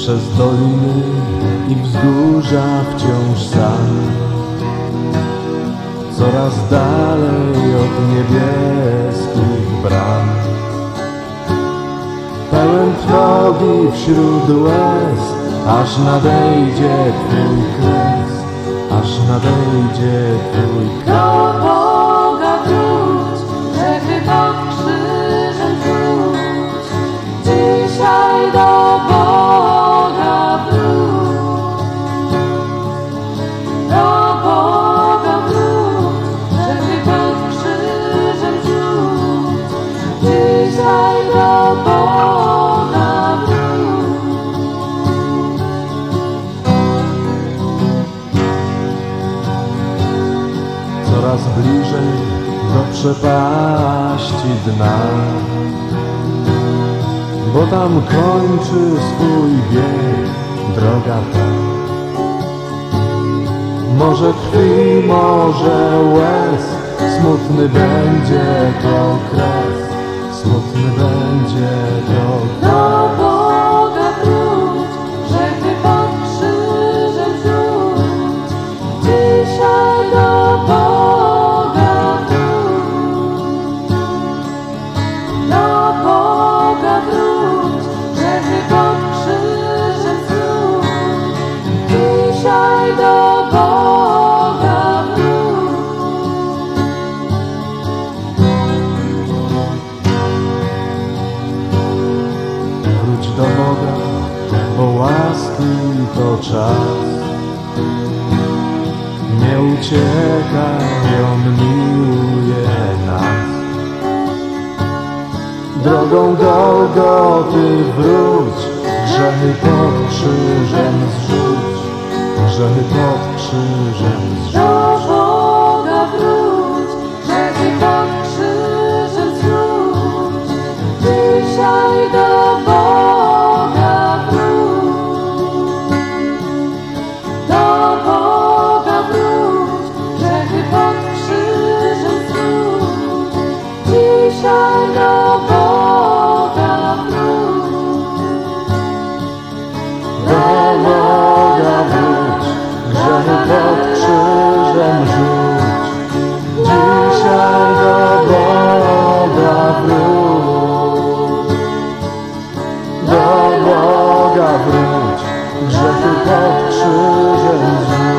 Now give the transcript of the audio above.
Przez doliny i wzgórza wciąż sam. Coraz dalej od niebieskich bram. Pełen trwogi wśród łez Aż nadejdzie Twój kres Aż nadejdzie Twój kres Coraz bliżej do przepaści dna. Bo tam kończy swój bieg droga ta. Może krwi, może łez Smutny będzie to kres. Smutny będzie czas. Nie uciekaj, On miłuje nas. Drogą Golgoty wróć, grzechy pod krzyżem zrzuć, grzechy pod krzyżem zrzuć. Jesus.